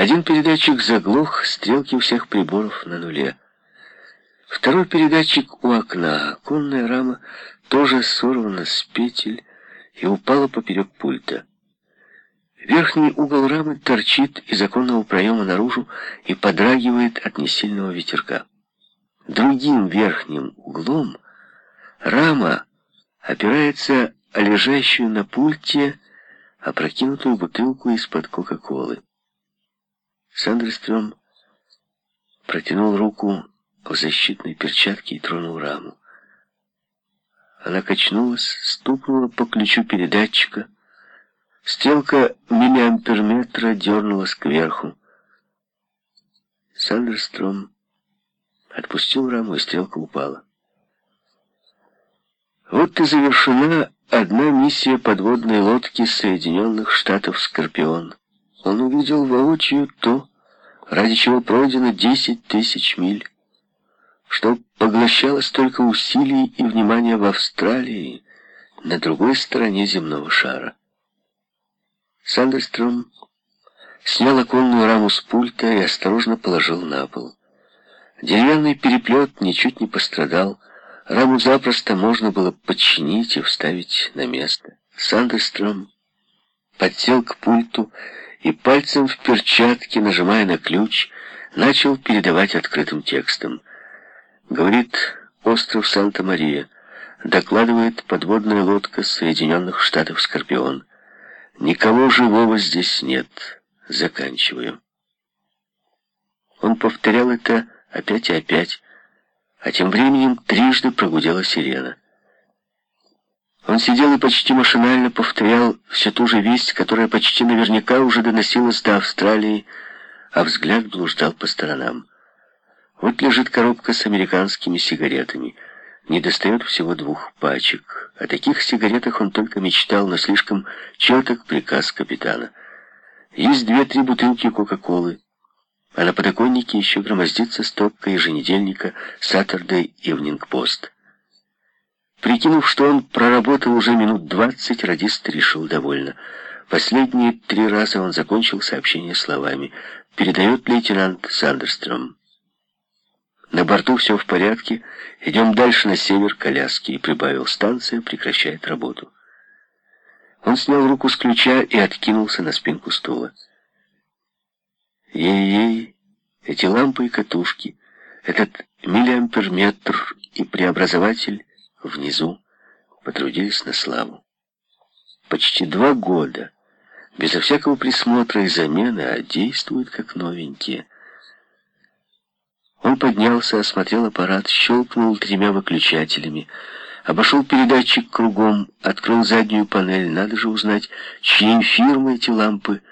Один передатчик заглох, стрелки у всех приборов на нуле. Второй передатчик у окна, оконная рама тоже сорвана с петель и упала поперек пульта. Верхний угол рамы торчит из оконного проема наружу и подрагивает от несильного ветерка. Другим верхним углом рама опирается о лежащую на пульте опрокинутую бутылку из-под Кока-Колы. Сандерстрём протянул руку в защитной перчатке и тронул раму. Она качнулась, стукнула по ключу передатчика. Стрелка миллиамперметра дернулась кверху. Сандерстром отпустил раму, и стрелка упала. Вот и завершена одна миссия подводной лодки Соединенных Штатов «Скорпион». Он увидел воочию то, ради чего пройдено 10 тысяч миль, что поглощало столько усилий и внимания в Австралии, на другой стороне земного шара. Сандерстром снял оконную раму с пульта и осторожно положил на пол. Деревянный переплет ничуть не пострадал, раму запросто можно было подчинить и вставить на место. Сандерстром подсел к пульту и пальцем в перчатке, нажимая на ключ, начал передавать открытым текстом. Говорит остров Санта-Мария. Докладывает подводная лодка Соединенных Штатов «Скорпион». Никого живого здесь нет. Заканчиваю. Он повторял это опять и опять, а тем временем трижды прогудела сирена. Он сидел и почти машинально повторял всю ту же весть, которая почти наверняка уже доносилась до Австралии, а взгляд блуждал по сторонам. Вот лежит коробка с американскими сигаретами. Не достает всего двух пачек. О таких сигаретах он только мечтал, но слишком четок приказ капитана. Есть две-три бутылки Кока-Колы, а на подоконнике еще громоздится стопка еженедельника Saturday Evening Post. Прикинув, что он проработал уже минут двадцать, радист решил довольно. Последние три раза он закончил сообщение словами «Передает лейтенант Сандерстром». На борту все в порядке, идем дальше на север коляски, и прибавил станция, прекращает работу. Он снял руку с ключа и откинулся на спинку стула. Ей-ей, эти лампы и катушки, этот миллиамперметр и преобразователь внизу потрудились на славу. Почти два года, безо всякого присмотра и замены, а действуют как новенькие. Он поднялся, осмотрел аппарат, щелкнул тремя выключателями, обошел передатчик кругом, открыл заднюю панель. Надо же узнать, чьей фирмы эти лампы.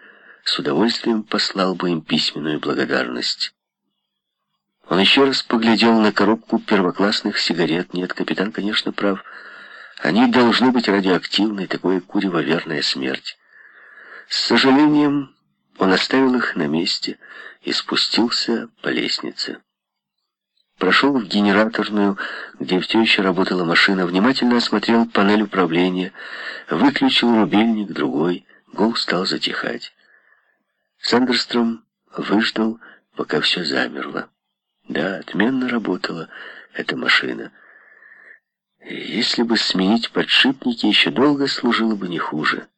С удовольствием послал бы им письменную благодарность. Он еще раз поглядел на коробку первоклассных сигарет. Нет, капитан, конечно, прав. Они должны быть радиоактивны, такое курево верная смерть. С сожалением он оставил их на месте и спустился по лестнице. Прошел в генераторную, где все еще работала машина, внимательно осмотрел панель управления, выключил рубильник, другой, гул стал затихать. Сандерстром выждал, пока все замерло. Да, отменно работала эта машина. Если бы сменить подшипники, еще долго служила бы не хуже.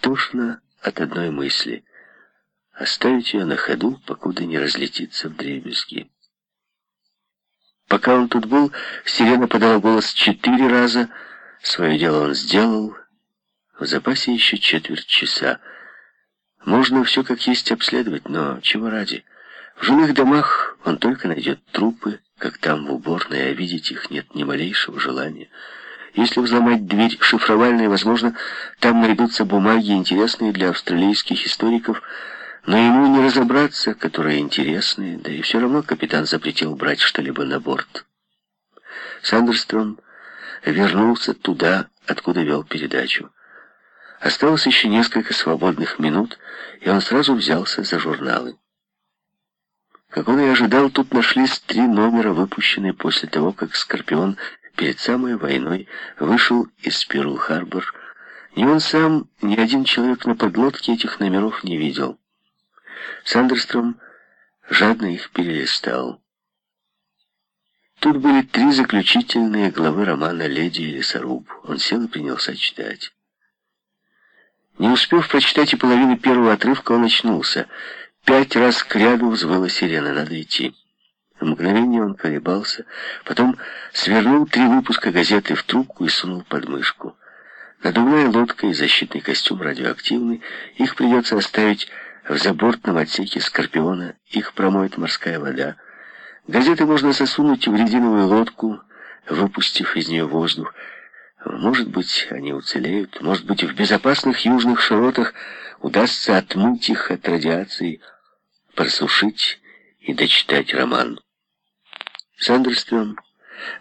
Тошно от одной мысли. Оставить ее на ходу, покуда не разлетится в дребезги. Пока он тут был, сирена подала голос четыре раза. Свое дело он сделал. В запасе еще четверть часа. Можно все как есть обследовать, но чего ради? В жилых домах он только найдет трупы, как там в уборной, а видеть их нет ни малейшего желания. Если взломать дверь шифровальной, возможно, там найдутся бумаги, интересные для австралийских историков, но ему не разобраться, которые интересные, да и все равно капитан запретил брать что-либо на борт. Сандерстром вернулся туда, откуда вел передачу. Осталось еще несколько свободных минут, и он сразу взялся за журналы. Как он и ожидал, тут нашлись три номера, выпущенные после того, как «Скорпион» перед самой войной вышел из Перл-Харбор. Ни он сам, ни один человек на подлодке этих номеров не видел. Сандерстром жадно их перелистал. Тут были три заключительные главы романа «Леди и лесоруб». Он сел и принялся читать. Не успев прочитать и половины первого отрывка, он очнулся. Пять раз кряду взвыла сирена. Надо идти. В мгновение он колебался, потом свернул три выпуска газеты в трубку и сунул под мышку. Надувная лодка и защитный костюм радиоактивный. Их придется оставить в забортном отсеке Скорпиона. Их промоет морская вода. Газеты можно засунуть в резиновую лодку, выпустив из нее воздух. Может быть, они уцелеют. Может быть, в безопасных южных широтах удастся отмыть их от радиации, просушить и дочитать роман. Сандерстрём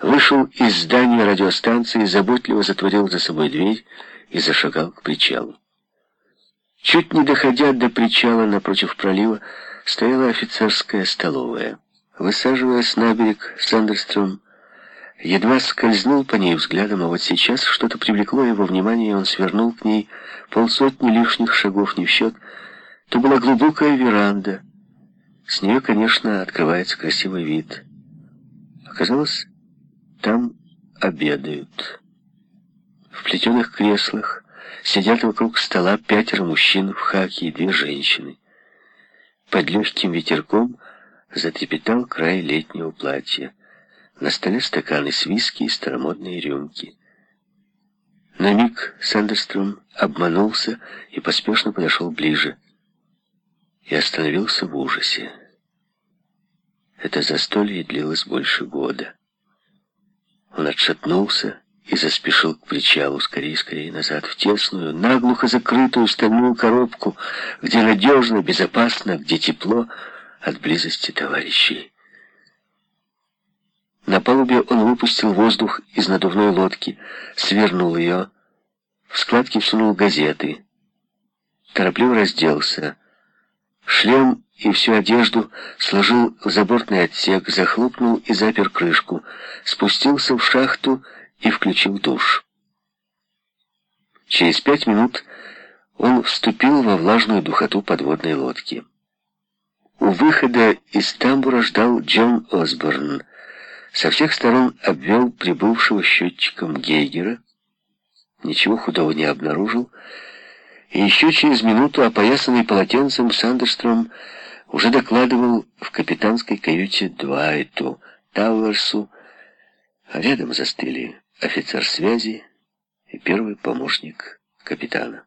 вышел из здания радиостанции, заботливо затворил за собой дверь и зашагал к причалу. Чуть не доходя до причала напротив пролива, стояла офицерская столовая. Высаживаясь на берег, Сандерстром едва скользнул по ней взглядом, а вот сейчас что-то привлекло его внимание, и он свернул к ней полсотни лишних шагов не в счет. То была глубокая веранда. С нее, конечно, открывается красивый вид. Оказалось, там обедают. В плетеных креслах сидят вокруг стола пятеро мужчин в хаке и две женщины. Под легким ветерком затрепетал край летнего платья. На столе стаканы с виски и старомодные рюмки. На миг Сандерстром обманулся и поспешно подошел ближе. И остановился в ужасе. Это застолье длилось больше года. Он отшатнулся и заспешил к причалу, скорее, скорее назад, в тесную, наглухо закрытую стальную коробку, где надежно, безопасно, где тепло от близости товарищей. На палубе он выпустил воздух из надувной лодки, свернул ее, в складки всунул газеты, торопливо разделся, шлем и всю одежду сложил в забортный отсек, захлопнул и запер крышку, спустился в шахту и включил душ. Через пять минут он вступил во влажную духоту подводной лодки. У выхода из тамбура ждал Джон Осборн, со всех сторон обвел прибывшего счетчиком Гейгера, ничего худого не обнаружил, и еще через минуту, опоясанный полотенцем, Сандерстром уже докладывал в капитанской каюте Дуайту, Тауэрсу, а рядом застыли офицер связи и первый помощник капитана.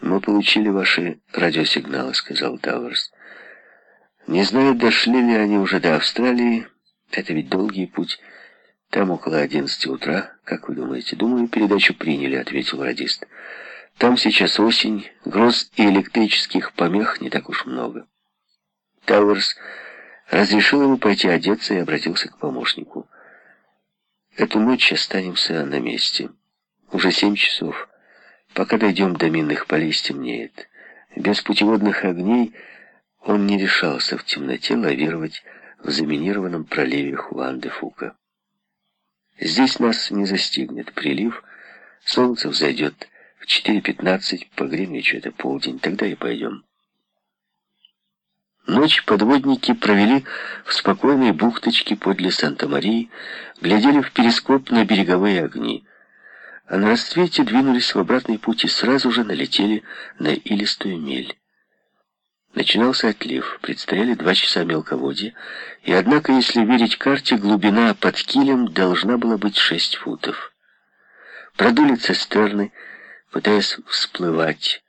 «Мы получили ваши радиосигналы», — сказал Тауэрс. Не знаю, дошли ли они уже до Австралии. Это ведь долгий путь. Там около одиннадцати утра. Как вы думаете? Думаю, передачу приняли, ответил радист. Там сейчас осень, гроз и электрических помех не так уж много. Тауэрс разрешил ему пойти одеться и обратился к помощнику. Эту ночь останемся на месте. Уже семь часов. Пока дойдем до минных полей, стемнеет. Без путеводных огней он не решался в темноте лавировать в заминированном проливе Хуан-де-Фука. Здесь нас не застигнет прилив, солнце взойдет в 4.15, по Гринвичу это полдень, тогда и пойдем. Ночь подводники провели в спокойной бухточке подле Санта-Марии, глядели в перископ на береговые огни, а на рассвете двинулись в обратный путь и сразу же налетели на илистую мель. Начинался отлив, предстояли два часа мелководья, и однако, если верить карте, глубина под килем должна была быть шесть футов. Продули цистерны, пытаясь всплывать,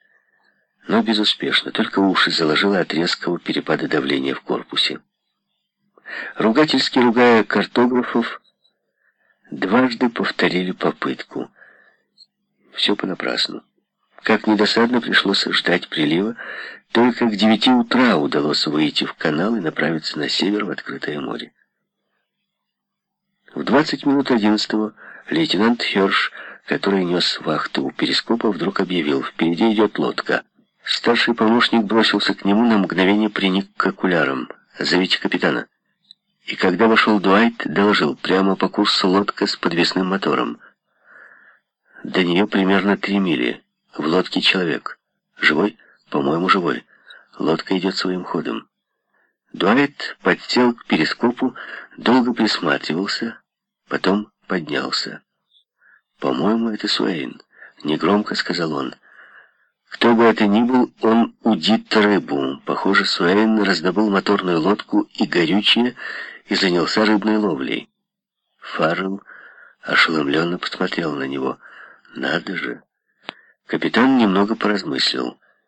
но безуспешно, только уши заложило от резкого перепада давления в корпусе. Ругательски ругая картографов, дважды повторили попытку. Все понапрасну. Как недосадно пришлось ждать прилива, только к девяти утра удалось выйти в канал и направиться на север в открытое море. В двадцать минут одиннадцатого лейтенант Херш, который нес вахту у перископа, вдруг объявил, впереди идет лодка. Старший помощник бросился к нему, на мгновение приник к окулярам. «Зовите капитана». И когда вошел Дуайт, доложил, прямо по курсу лодка с подвесным мотором. До нее примерно три мили. В лодке человек. Живой? По-моему, живой. Лодка идет своим ходом. Дуайт подсел к перископу, долго присматривался, потом поднялся. «По-моему, это Суэйн», — негромко сказал он. Кто бы это ни был, он удит рыбу. Похоже, Суэйн раздобыл моторную лодку и горючее и занялся рыбной ловлей. Фаррелл ошеломленно посмотрел на него. «Надо же!» Капитан немного поразмыслил.